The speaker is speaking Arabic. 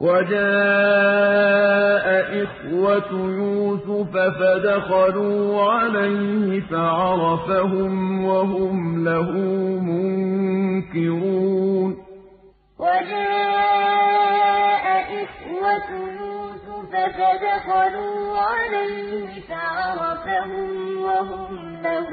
وَجَاءَ إِخْوَةُ يُوسُفَ فَدَخَلُوا عَلَيْهِ فَعَرَفَهُمْ وَهُمْ لَهُ مُنكِرُونَ. وَجَاءَ إِخْوَةُ يُوسُفَ فَدَخَلُوا عَلَيْهِ فَعَرَفَهُمْ وَهُمْ لَهُ